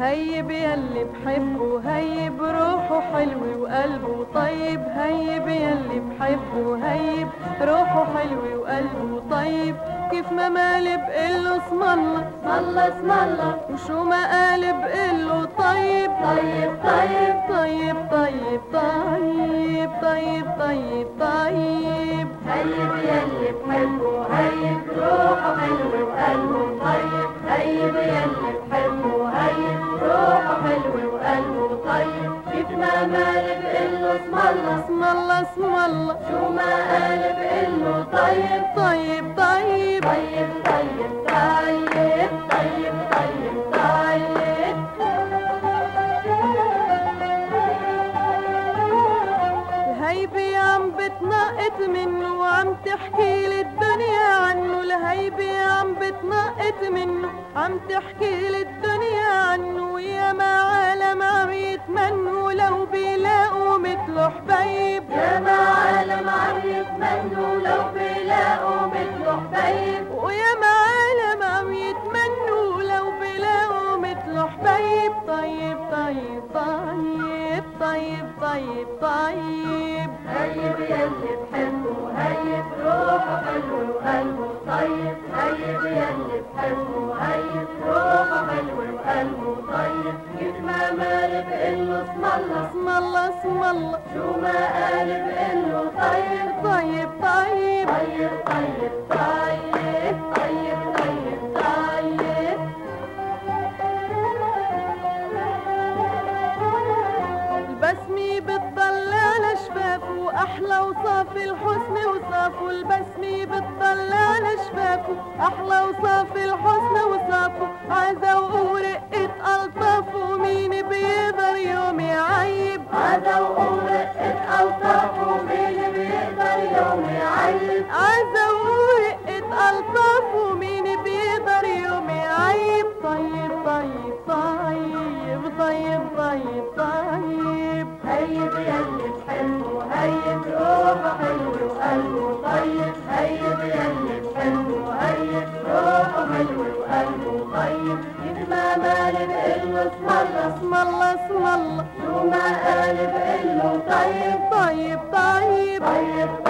هيب يلي بحبه هيب روحه حلو وقلبه طيب. هيب يلي بحبه هيب روحه حلو وقلبه طيب. كيف ما مالي بقله اسم الله اسم الله اسم الله. وشو ما قال بقله طيب. طيب طيب طيب طيب طيب طيب طيب طيب. هيب يلي بحبه هيب روحه حلو وقلبه ما مال بقله اسم الله اسم الله اسم الله. شو ما قال بقله طيب. طيب طيب. طيب طيب طيب طيب طيب طيب. الهيبة عم بتنقط منه وعم تحكي لي الدنيا عنه. الهيبة عم بتنقط منه عم تحكي لي الدنيا عنه. يا ما عالم بيلاقوا مثله حبيب يا ما عالم عم يتمنوا لو بيلاقوا مثله حبيب ويا ما عالم عم يتمنوا لو بيلاقوا مثله حبيب طيب طيب طيب طيب طيب طيب. هيب يلي بحبه هيب روحه حلو وقلبه طيب. هيب يلي بحبه هيب روحه حلو وقلبه طيب. كيف ما مال بقله اسم الله. اسم الله. شو ما قال بقله طيب. طيب طيب. طيب طيب طيب طيب طيب طيب. البسمة بتضل على شفافه أحلى وصاف الحسن وصافه البسمة بتضل على شفافه أحلى وصاف الحسن وصافه هيب روحه حلو وقلبه طيب ما مال بقله اسم الله اسم الله اسم الله شو ما طيب طيب طيب طيب طيب